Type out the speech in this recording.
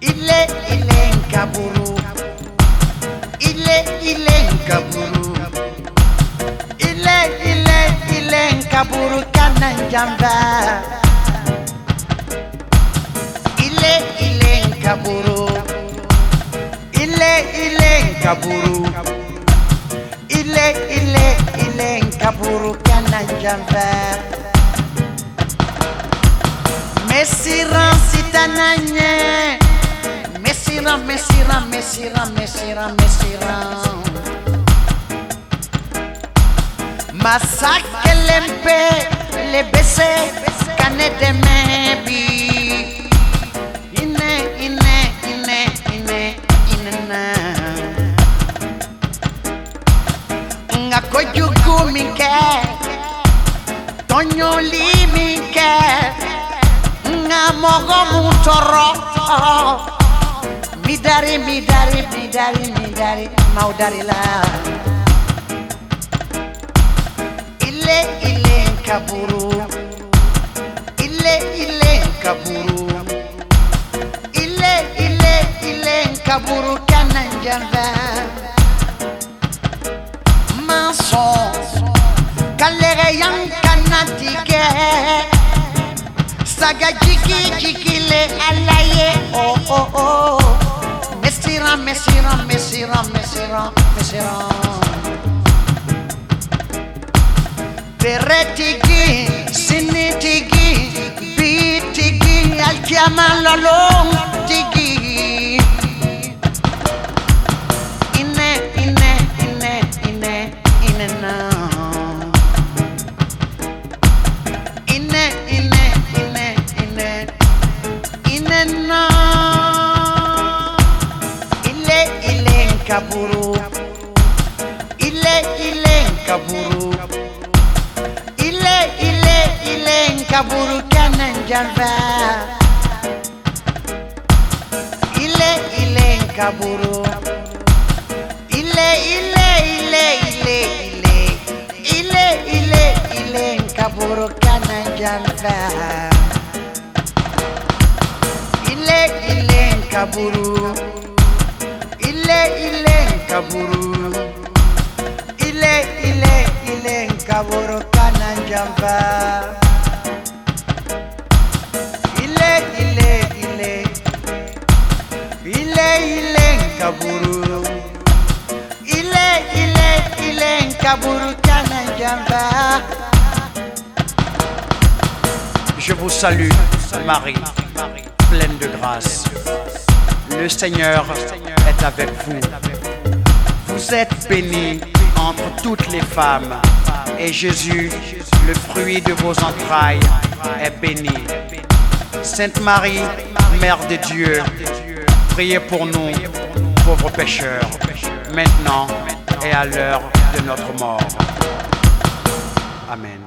Ile ile nka ile ile nka ile ile ile nka bụrụ njamba. Ile ile nka ile ile nka ile ile ile nka bụrụ ka na njamba mesirance tananye cierra, me cierra, me cierra, me cierra, me cierra. Massacre l'empê, les baisser, canette de mebi. Iné, iné, iné, iné, iné. Nga koyugu minke, toño li minke. Nga mogo mucho rojo. Mi dari, mi dari, mi dari, mi dari, mau dari lah Ile, ile kaburu. Ile, ile kaburu. Ile, ile, ile kaburu kanan janda Mason Kalere yang kanatike Saga jiki le, alaye oh oh oh. με σειρά, με σειρά, με σειρά, με σειρά. Περετική, συνητική, ποιητική, αλκιαμαλολόγτική. Είναι, είναι, είναι, είναι, είναι ένα. Είναι, είναι, είναι, είναι, είναι. Ile nkaburu. Ile, ile nkaburu. Ile, ile, ile nkaburu kananjava. Ile, ile nkaburu. Ile, ile, ile, ile, ile. Ile, ile, ile nkaburu kananjava. Ile, ile nkaburu. Ile, ile nkaburu. Ile, ile, ile nkaburu kananjava. Ile, ile, ile. Ile, ile nkaburu. Ile, ile, ile nkaburu kananjava. Je vous salue, Marie, pleine de grâce. Le Seigneur avec vous. Vous êtes bénie entre toutes les femmes, et Jésus, le fruit de vos entrailles, est béni. Sainte Marie, Mère de Dieu, priez pour nous, pauvres pécheurs, maintenant et à l'heure de notre mort. Amen.